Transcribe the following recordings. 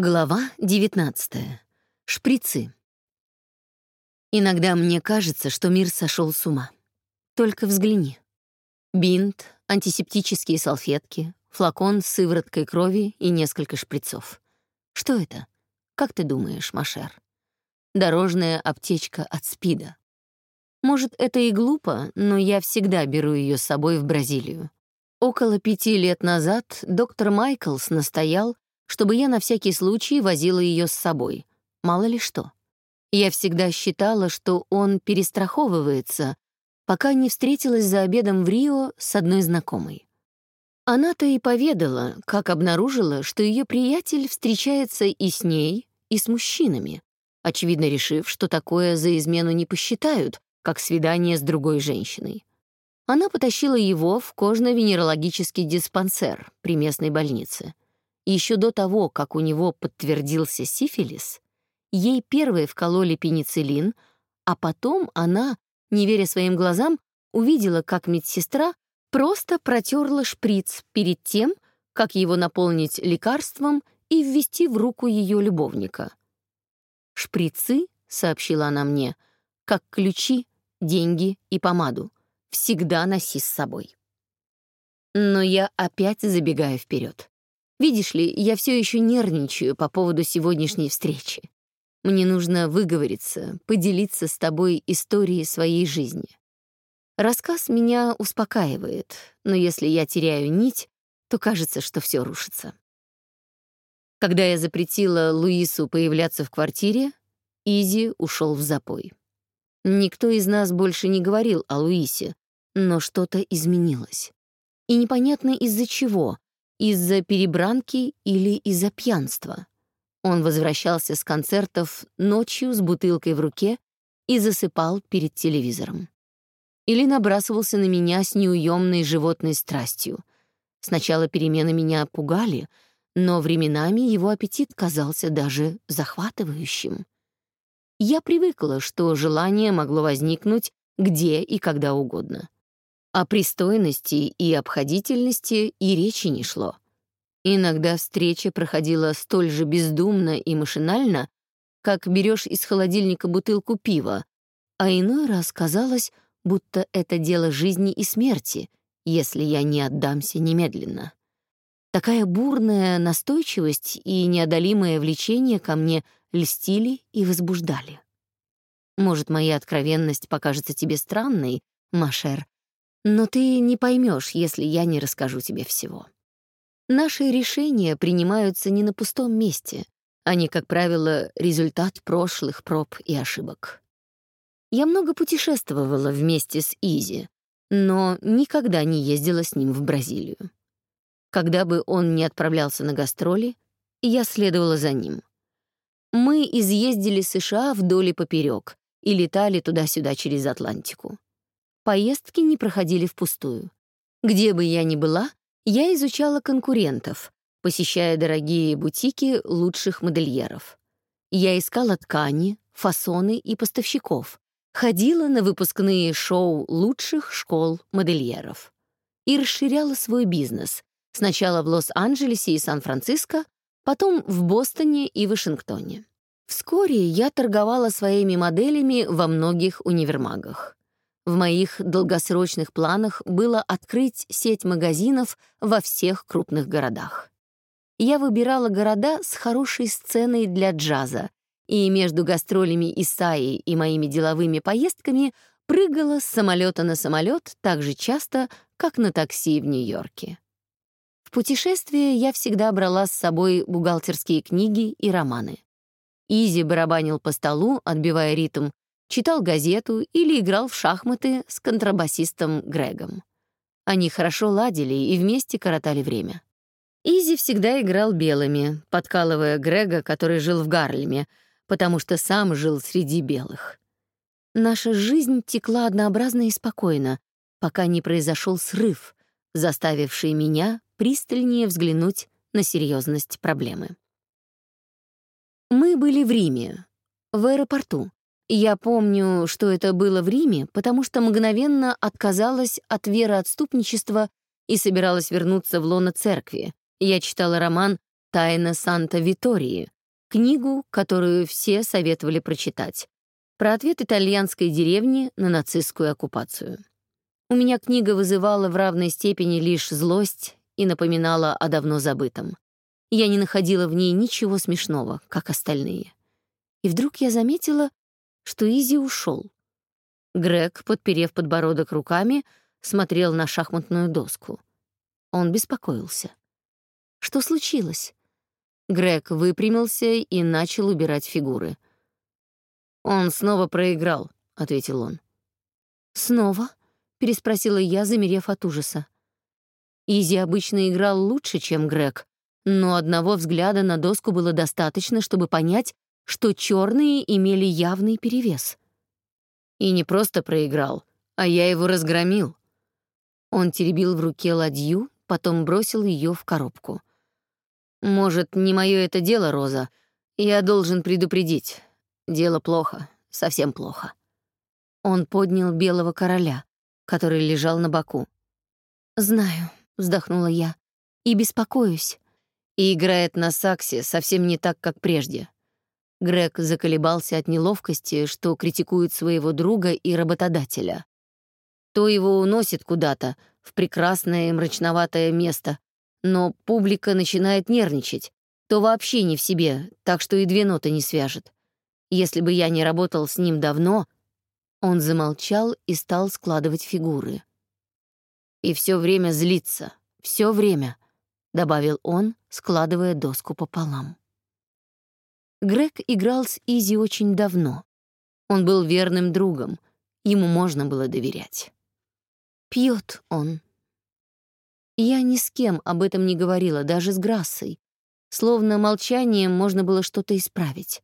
Глава 19. Шприцы. Иногда мне кажется, что мир сошел с ума. Только взгляни. Бинт, антисептические салфетки, флакон с сывороткой крови и несколько шприцов. Что это? Как ты думаешь, Машер? Дорожная аптечка от СПИДа. Может, это и глупо, но я всегда беру ее с собой в Бразилию. Около пяти лет назад доктор Майклс настоял, чтобы я на всякий случай возила ее с собой. Мало ли что. Я всегда считала, что он перестраховывается, пока не встретилась за обедом в Рио с одной знакомой. Она-то и поведала, как обнаружила, что ее приятель встречается и с ней, и с мужчинами, очевидно решив, что такое за измену не посчитают, как свидание с другой женщиной. Она потащила его в кожно-венерологический диспансер при местной больнице. Еще до того, как у него подтвердился сифилис, ей первой вкололи пенициллин, а потом она, не веря своим глазам, увидела, как медсестра просто протерла шприц перед тем, как его наполнить лекарством и ввести в руку ее любовника. «Шприцы», — сообщила она мне, — «как ключи, деньги и помаду. Всегда носи с собой». Но я опять забегаю вперед. Видишь ли, я все еще нервничаю по поводу сегодняшней встречи. Мне нужно выговориться, поделиться с тобой историей своей жизни. Рассказ меня успокаивает, но если я теряю нить, то кажется, что все рушится. Когда я запретила Луису появляться в квартире, Изи ушел в запой. Никто из нас больше не говорил о Луисе, но что-то изменилось. И непонятно из-за чего, из-за перебранки или из-за пьянства. Он возвращался с концертов ночью с бутылкой в руке и засыпал перед телевизором. Или набрасывался на меня с неуемной животной страстью. Сначала перемены меня пугали, но временами его аппетит казался даже захватывающим. Я привыкла, что желание могло возникнуть где и когда угодно. О пристойности и обходительности и речи не шло. Иногда встреча проходила столь же бездумно и машинально, как берешь из холодильника бутылку пива, а иной раз казалось, будто это дело жизни и смерти, если я не отдамся немедленно. Такая бурная настойчивость и неодолимое влечение ко мне льстили и возбуждали. Может, моя откровенность покажется тебе странной, Машер, но ты не поймешь, если я не расскажу тебе всего. Наши решения принимаются не на пустом месте. Они, как правило, результат прошлых проб и ошибок. Я много путешествовала вместе с Изи, но никогда не ездила с ним в Бразилию. Когда бы он не отправлялся на гастроли, я следовала за ним. Мы изъездили США вдоль и поперек и летали туда-сюда через Атлантику поездки не проходили впустую. Где бы я ни была, я изучала конкурентов, посещая дорогие бутики лучших модельеров. Я искала ткани, фасоны и поставщиков, ходила на выпускные шоу лучших школ модельеров и расширяла свой бизнес, сначала в Лос-Анджелесе и Сан-Франциско, потом в Бостоне и Вашингтоне. Вскоре я торговала своими моделями во многих универмагах. В моих долгосрочных планах было открыть сеть магазинов во всех крупных городах. Я выбирала города с хорошей сценой для джаза, и между гастролями Исаи и моими деловыми поездками прыгала с самолета на самолет так же часто, как на такси в Нью-Йорке. В путешествие я всегда брала с собой бухгалтерские книги и романы. Изи барабанил по столу, отбивая ритм, читал газету или играл в шахматы с контрабасистом Грегом. Они хорошо ладили и вместе коротали время. Изи всегда играл белыми, подкалывая Грега, который жил в Гарлеме, потому что сам жил среди белых. Наша жизнь текла однообразно и спокойно, пока не произошел срыв, заставивший меня пристальнее взглянуть на серьезность проблемы. Мы были в Риме, в аэропорту, я помню, что это было в Риме, потому что мгновенно отказалась от вероотступничества и собиралась вернуться в лоно церкви. Я читала роман «Тайна Санта-Витории», книгу, которую все советовали прочитать, про ответ итальянской деревни на нацистскую оккупацию. У меня книга вызывала в равной степени лишь злость и напоминала о давно забытом. Я не находила в ней ничего смешного, как остальные. И вдруг я заметила, что Изи ушел. Грег, подперев подбородок руками, смотрел на шахматную доску. Он беспокоился. Что случилось? Грег выпрямился и начал убирать фигуры. «Он снова проиграл», — ответил он. «Снова?» — переспросила я, замерев от ужаса. Изи обычно играл лучше, чем Грег, но одного взгляда на доску было достаточно, чтобы понять, что черные имели явный перевес. И не просто проиграл, а я его разгромил. Он теребил в руке ладью, потом бросил ее в коробку. «Может, не мое это дело, Роза. Я должен предупредить. Дело плохо, совсем плохо». Он поднял белого короля, который лежал на боку. «Знаю», — вздохнула я, — «и беспокоюсь». И играет на саксе совсем не так, как прежде. Грег заколебался от неловкости, что критикует своего друга и работодателя. То его уносит куда-то, в прекрасное мрачноватое место, но публика начинает нервничать, то вообще не в себе, так что и две ноты не свяжет. Если бы я не работал с ним давно, он замолчал и стал складывать фигуры. И все время злится, все время, добавил он, складывая доску пополам. Грег играл с Изи очень давно. Он был верным другом, ему можно было доверять. Пьет он. Я ни с кем об этом не говорила, даже с Грассой. Словно молчанием можно было что-то исправить.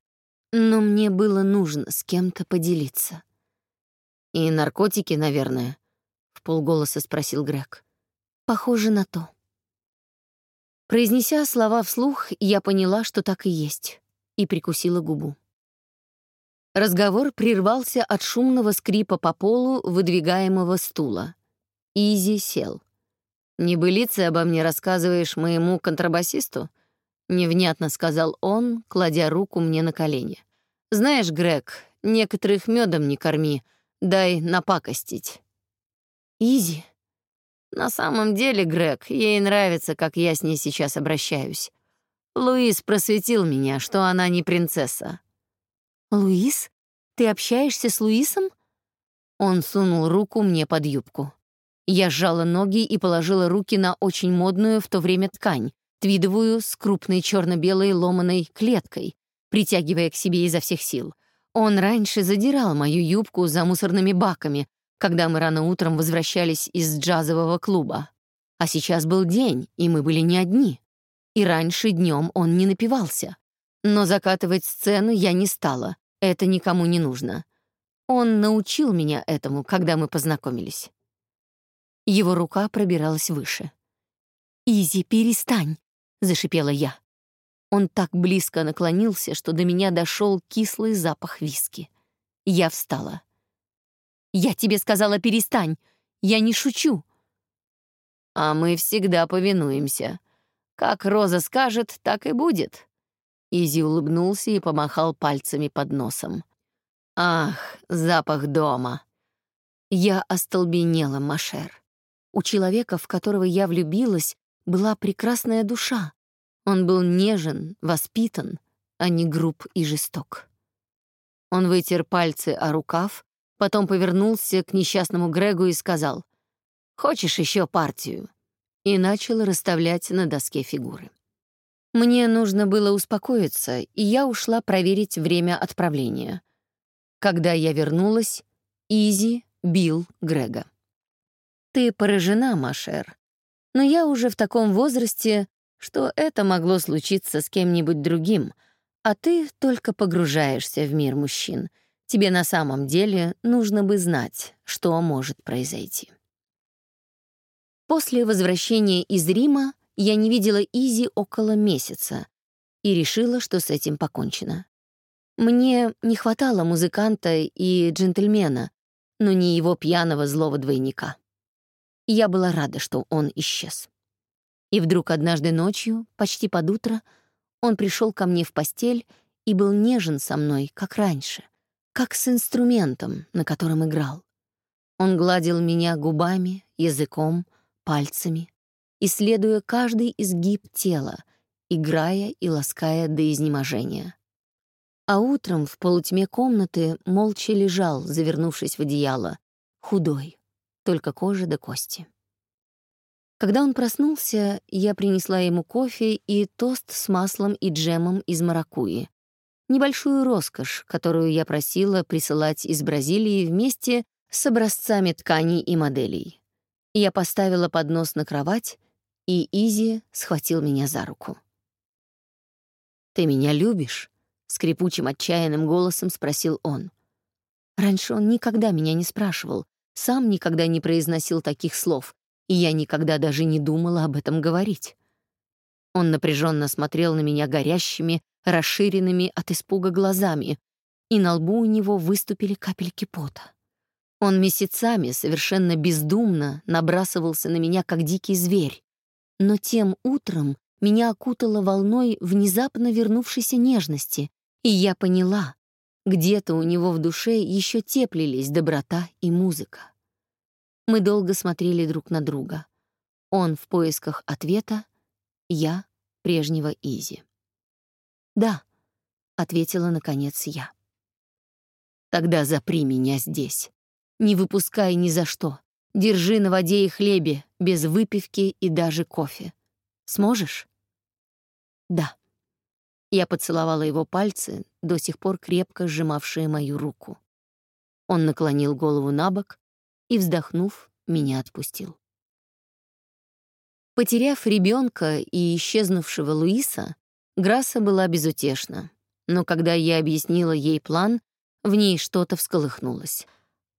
Но мне было нужно с кем-то поделиться. «И наркотики, наверное?» — в полголоса спросил Грег. «Похоже на то». Произнеся слова вслух, я поняла, что так и есть, и прикусила губу. Разговор прервался от шумного скрипа по полу выдвигаемого стула. Изи сел. «Небылицы обо мне рассказываешь моему контрабасисту?» — невнятно сказал он, кладя руку мне на колени. «Знаешь, Грег, некоторых медом не корми, дай напакостить». «Изи?» «На самом деле, Грег, ей нравится, как я с ней сейчас обращаюсь. Луис просветил меня, что она не принцесса». «Луис? Ты общаешься с Луисом?» Он сунул руку мне под юбку. Я сжала ноги и положила руки на очень модную в то время ткань, твидовую с крупной черно-белой ломаной клеткой, притягивая к себе изо всех сил. Он раньше задирал мою юбку за мусорными баками, когда мы рано утром возвращались из джазового клуба. А сейчас был день, и мы были не одни. И раньше днем он не напивался. Но закатывать сцену я не стала, это никому не нужно. Он научил меня этому, когда мы познакомились. Его рука пробиралась выше. «Изи, перестань!» — зашипела я. Он так близко наклонился, что до меня дошел кислый запах виски. Я встала. «Я тебе сказала, перестань! Я не шучу!» «А мы всегда повинуемся. Как Роза скажет, так и будет». Изи улыбнулся и помахал пальцами под носом. «Ах, запах дома!» Я остолбенела, Машер. У человека, в которого я влюбилась, была прекрасная душа. Он был нежен, воспитан, а не груб и жесток. Он вытер пальцы о рукав, потом повернулся к несчастному Грегу и сказал «Хочешь еще партию?» И начал расставлять на доске фигуры. Мне нужно было успокоиться, и я ушла проверить время отправления. Когда я вернулась, Изи бил Грега. Ты поражена, Машер. Но я уже в таком возрасте, что это могло случиться с кем-нибудь другим, а ты только погружаешься в мир мужчин. Тебе на самом деле нужно бы знать, что может произойти. После возвращения из Рима я не видела Изи около месяца и решила, что с этим покончено. Мне не хватало музыканта и джентльмена, но не его пьяного злого двойника. Я была рада, что он исчез. И вдруг однажды ночью, почти под утро, он пришел ко мне в постель и был нежен со мной, как раньше, как с инструментом, на котором играл. Он гладил меня губами, языком, пальцами, исследуя каждый изгиб тела, играя и лаская до изнеможения. А утром в полутьме комнаты молча лежал, завернувшись в одеяло, худой, только кожа до кости. Когда он проснулся, я принесла ему кофе и тост с маслом и джемом из маракуйи. Небольшую роскошь, которую я просила присылать из Бразилии вместе с образцами тканей и моделей. Я поставила поднос на кровать, и Изи схватил меня за руку. «Ты меня любишь?» — скрипучим отчаянным голосом спросил он. Раньше он никогда меня не спрашивал, сам никогда не произносил таких слов, и я никогда даже не думала об этом говорить. Он напряженно смотрел на меня горящими, расширенными от испуга глазами, и на лбу у него выступили капельки пота. Он месяцами совершенно бездумно набрасывался на меня, как дикий зверь. Но тем утром меня окутало волной внезапно вернувшейся нежности, и я поняла, где-то у него в душе еще теплились доброта и музыка. Мы долго смотрели друг на друга. Он в поисках ответа, я — прежнего Изи. «Да», — ответила наконец я. «Тогда запри меня здесь. Не выпускай ни за что. Держи на воде и хлебе, без выпивки и даже кофе. Сможешь?» «Да». Я поцеловала его пальцы, до сих пор крепко сжимавшие мою руку. Он наклонил голову на бок, и, вздохнув, меня отпустил. Потеряв ребенка и исчезнувшего Луиса, Грасса была безутешна, но когда я объяснила ей план, в ней что-то всколыхнулось.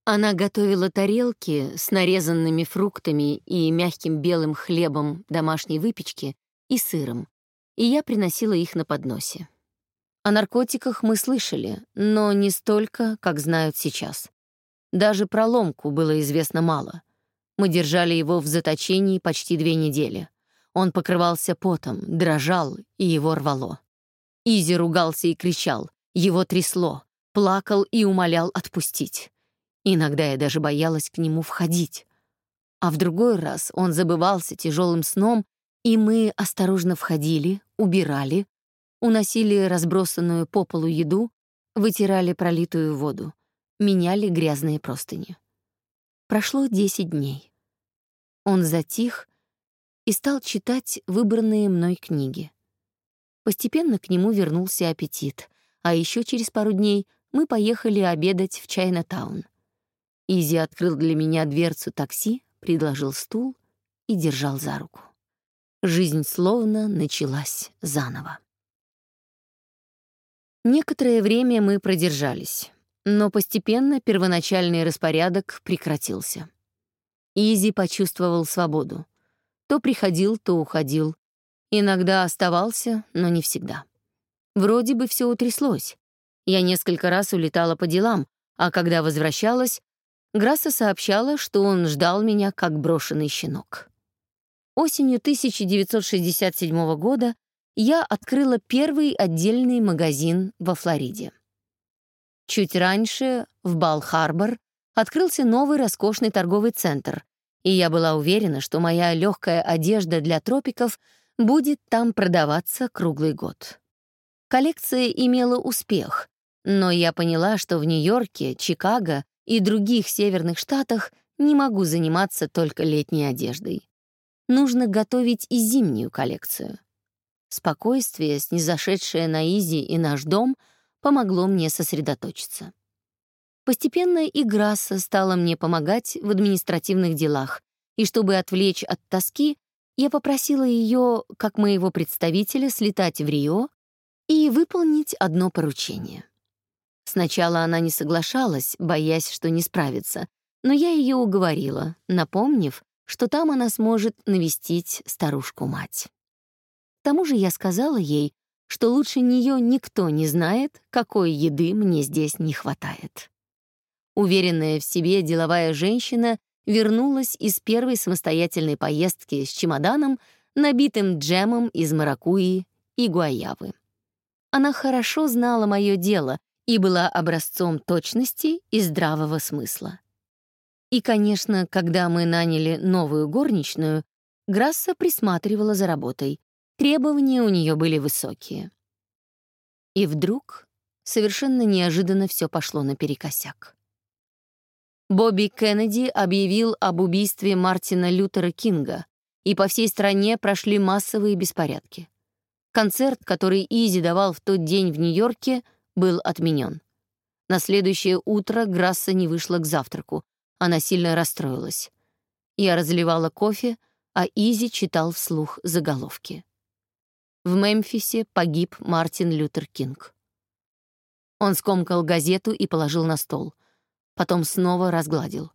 Она готовила тарелки с нарезанными фруктами и мягким белым хлебом домашней выпечки и сыром, и я приносила их на подносе. О наркотиках мы слышали, но не столько, как знают сейчас. Даже про ломку было известно мало. Мы держали его в заточении почти две недели. Он покрывался потом, дрожал, и его рвало. Изи ругался и кричал, его трясло, плакал и умолял отпустить. Иногда я даже боялась к нему входить. А в другой раз он забывался тяжелым сном, и мы осторожно входили, убирали, уносили разбросанную по полу еду, вытирали пролитую воду меняли грязные простыни. Прошло десять дней. Он затих и стал читать выбранные мной книги. Постепенно к нему вернулся аппетит, а еще через пару дней мы поехали обедать в Чайна-таун. Изи открыл для меня дверцу такси, предложил стул и держал за руку. Жизнь словно началась заново. Некоторое время мы продержались. Но постепенно первоначальный распорядок прекратился. Изи почувствовал свободу. То приходил, то уходил. Иногда оставался, но не всегда. Вроде бы все утряслось. Я несколько раз улетала по делам, а когда возвращалась, Грасса сообщала, что он ждал меня как брошенный щенок. Осенью 1967 года я открыла первый отдельный магазин во Флориде. Чуть раньше, в Бал-Харбор, открылся новый роскошный торговый центр, и я была уверена, что моя легкая одежда для тропиков будет там продаваться круглый год. Коллекция имела успех, но я поняла, что в Нью-Йорке, Чикаго и других северных штатах не могу заниматься только летней одеждой. Нужно готовить и зимнюю коллекцию. Спокойствие, снизошедшее на Изи и наш дом — помогло мне сосредоточиться. Постепенно и Грасса стала мне помогать в административных делах, и чтобы отвлечь от тоски, я попросила ее, как моего представителя, слетать в Рио и выполнить одно поручение. Сначала она не соглашалась, боясь, что не справится, но я ее уговорила, напомнив, что там она сможет навестить старушку-мать. К тому же я сказала ей, что лучше нее никто не знает, какой еды мне здесь не хватает. Уверенная в себе деловая женщина вернулась из первой самостоятельной поездки с чемоданом, набитым джемом из маракуйи и гуаявы. Она хорошо знала мое дело и была образцом точности и здравого смысла. И, конечно, когда мы наняли новую горничную, Грасса присматривала за работой. Требования у нее были высокие. И вдруг, совершенно неожиданно, все пошло наперекосяк. Бобби Кеннеди объявил об убийстве Мартина Лютера Кинга, и по всей стране прошли массовые беспорядки. Концерт, который Изи давал в тот день в Нью-Йорке, был отменен. На следующее утро Грасса не вышла к завтраку. Она сильно расстроилась. Я разливала кофе, а Изи читал вслух заголовки. В Мемфисе погиб Мартин Лютер Кинг. Он скомкал газету и положил на стол. Потом снова разгладил.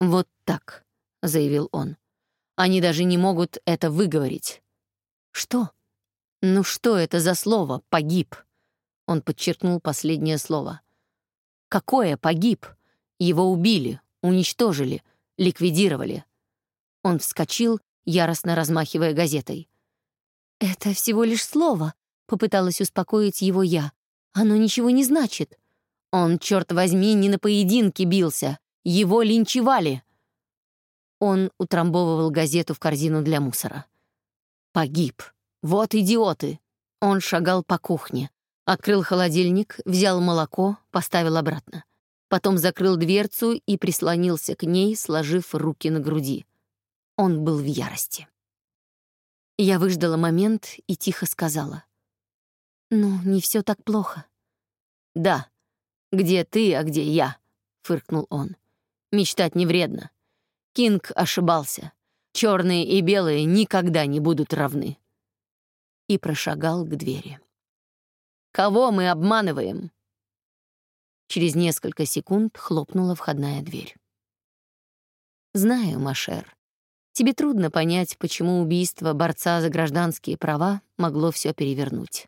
«Вот так», — заявил он. «Они даже не могут это выговорить». «Что? Ну что это за слово «погиб»?» Он подчеркнул последнее слово. «Какое погиб? Его убили, уничтожили, ликвидировали». Он вскочил, яростно размахивая газетой. «Это всего лишь слово», — попыталась успокоить его я. «Оно ничего не значит». Он, черт возьми, не на поединке бился. Его линчевали. Он утрамбовывал газету в корзину для мусора. «Погиб. Вот идиоты!» Он шагал по кухне. Открыл холодильник, взял молоко, поставил обратно. Потом закрыл дверцу и прислонился к ней, сложив руки на груди. Он был в ярости. Я выждала момент и тихо сказала. «Ну, не все так плохо». «Да. Где ты, а где я?» — фыркнул он. «Мечтать не вредно. Кинг ошибался. Черные и белые никогда не будут равны». И прошагал к двери. Кого мы обманываем?» Через несколько секунд хлопнула входная дверь. «Знаю, Машер, тебе трудно понять, почему убийство борца за гражданские права могло все перевернуть.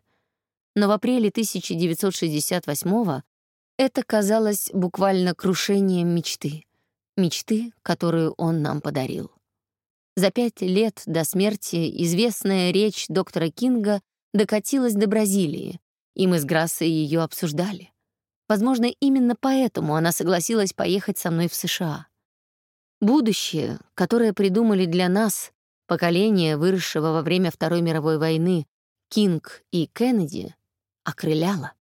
Но в апреле 1968-го это казалось буквально крушением мечты, мечты, которую он нам подарил. За пять лет до смерти известная речь доктора Кинга докатилась до Бразилии, и мы с Грассой ее обсуждали. Возможно, именно поэтому она согласилась поехать со мной в США. Будущее, которое придумали для нас, поколение, выросшего во время Второй мировой войны, Кинг и Кеннеди, окрыляло.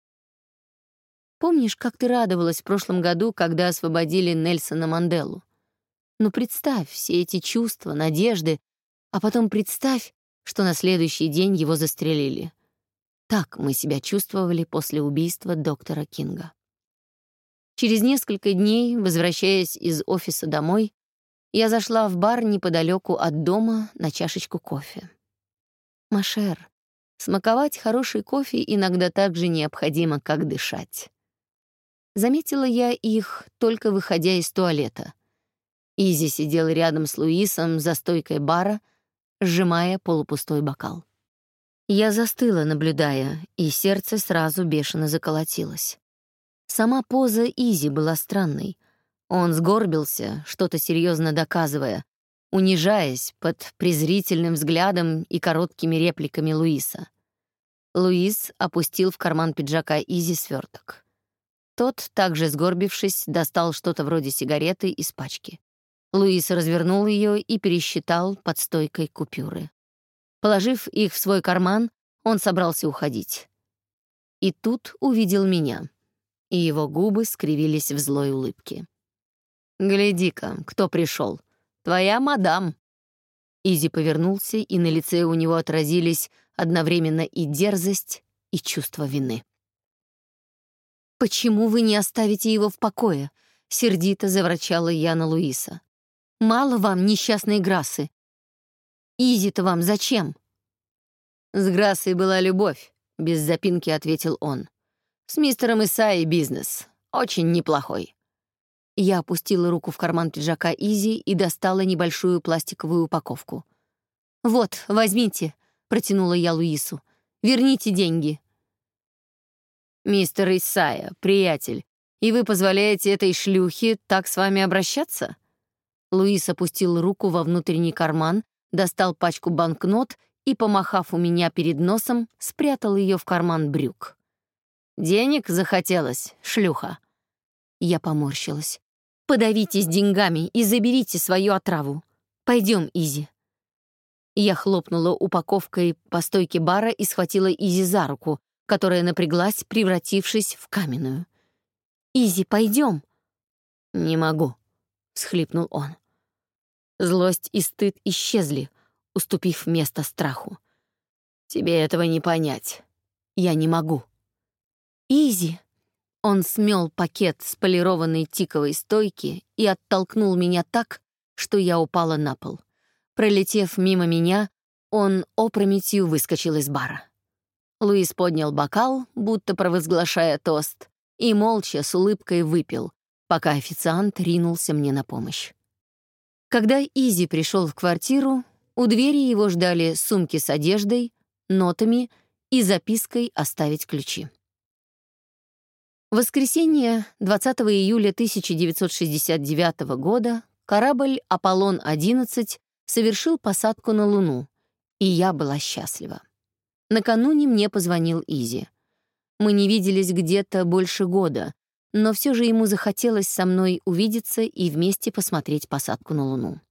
Помнишь, как ты радовалась в прошлом году, когда освободили Нельсона Манделу? Ну, представь все эти чувства, надежды, а потом представь, что на следующий день его застрелили. Так мы себя чувствовали после убийства доктора Кинга. Через несколько дней, возвращаясь из офиса домой, я зашла в бар неподалеку от дома на чашечку кофе. Машер, смаковать хороший кофе иногда так же необходимо, как дышать. Заметила я их, только выходя из туалета. Изи сидел рядом с Луисом за стойкой бара, сжимая полупустой бокал. Я застыла, наблюдая, и сердце сразу бешено заколотилось. Сама поза Изи была странной. Он сгорбился, что-то серьезно доказывая, унижаясь под презрительным взглядом и короткими репликами Луиса. Луис опустил в карман пиджака Изи сверток. Тот, также сгорбившись, достал что-то вроде сигареты из пачки. Луис развернул ее и пересчитал под стойкой купюры. Положив их в свой карман, он собрался уходить. И тут увидел меня, и его губы скривились в злой улыбке. «Гляди-ка, кто пришел? Твоя мадам!» Изи повернулся, и на лице у него отразились одновременно и дерзость, и чувство вины. «Почему вы не оставите его в покое?» — сердито заврачала я на Луиса. «Мало вам несчастной Грасы. Изи-то вам зачем?» «С Грассой была любовь», — без запинки ответил он. «С мистером Исаи бизнес. Очень неплохой». Я опустила руку в карман пиджака Изи и достала небольшую пластиковую упаковку. «Вот, возьмите», — протянула я Луису. «Верните деньги». «Мистер Исайя, приятель, и вы позволяете этой шлюхе так с вами обращаться?» Луис опустил руку во внутренний карман, достал пачку банкнот и, помахав у меня перед носом, спрятал ее в карман брюк. «Денег захотелось, шлюха?» Я поморщилась. «Подавитесь деньгами и заберите свою отраву. Пойдем, Изи». Я хлопнула упаковкой по стойке бара и схватила Изи за руку, которая напряглась, превратившись в каменную. «Изи, пойдем». «Не могу», — всхлипнул он. Злость и стыд исчезли, уступив место страху. «Тебе этого не понять. Я не могу». «Изи!» Он смел пакет с полированной тиковой стойки и оттолкнул меня так, что я упала на пол. Пролетев мимо меня, он опрометью выскочил из бара. Луис поднял бокал, будто провозглашая тост, и молча с улыбкой выпил, пока официант ринулся мне на помощь. Когда Изи пришел в квартиру, у двери его ждали сумки с одеждой, нотами и запиской оставить ключи. Воскресенье 20 июля 1969 года корабль «Аполлон-11» совершил посадку на Луну, и я была счастлива. Накануне мне позвонил Изи. Мы не виделись где-то больше года, но все же ему захотелось со мной увидеться и вместе посмотреть посадку на Луну.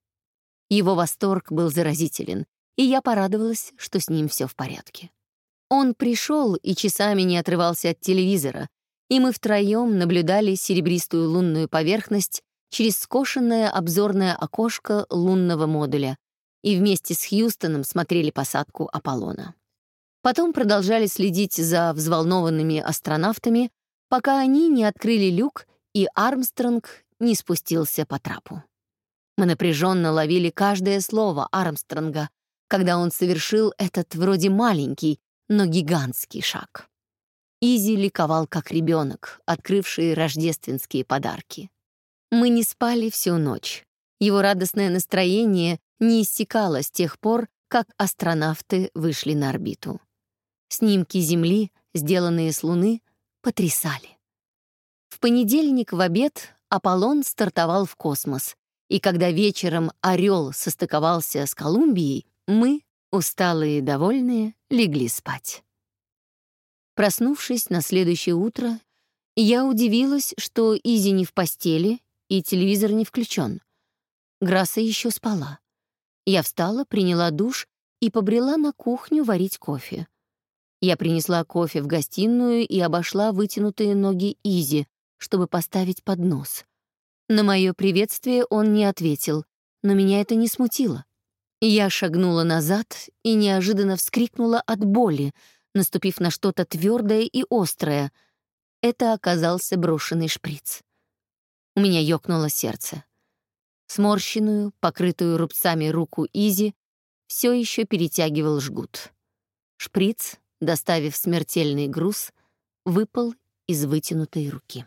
Его восторг был заразителен, и я порадовалась, что с ним все в порядке. Он пришел и часами не отрывался от телевизора, и мы втроем наблюдали серебристую лунную поверхность через скошенное обзорное окошко лунного модуля и вместе с Хьюстоном смотрели посадку Аполлона. Потом продолжали следить за взволнованными астронавтами, пока они не открыли люк и Армстронг не спустился по трапу. Мы напряженно ловили каждое слово Армстронга, когда он совершил этот вроде маленький, но гигантский шаг. Изи ликовал как ребенок, открывший рождественские подарки. Мы не спали всю ночь. Его радостное настроение не иссякало с тех пор, как астронавты вышли на орбиту. Снимки Земли, сделанные с Луны, потрясали. В понедельник в обед Аполлон стартовал в космос, и когда вечером Орел состыковался с Колумбией, мы, усталые и довольные, легли спать. Проснувшись на следующее утро, я удивилась, что Изи не в постели и телевизор не включен. Грасса еще спала. Я встала, приняла душ и побрела на кухню варить кофе. Я принесла кофе в гостиную и обошла вытянутые ноги Изи, чтобы поставить поднос. На мое приветствие он не ответил, но меня это не смутило. Я шагнула назад и неожиданно вскрикнула от боли, наступив на что-то твердое и острое. Это оказался брошенный шприц. У меня ёкнуло сердце. Сморщенную, покрытую рубцами руку Изи все еще перетягивал жгут. Шприц доставив смертельный груз, выпал из вытянутой руки.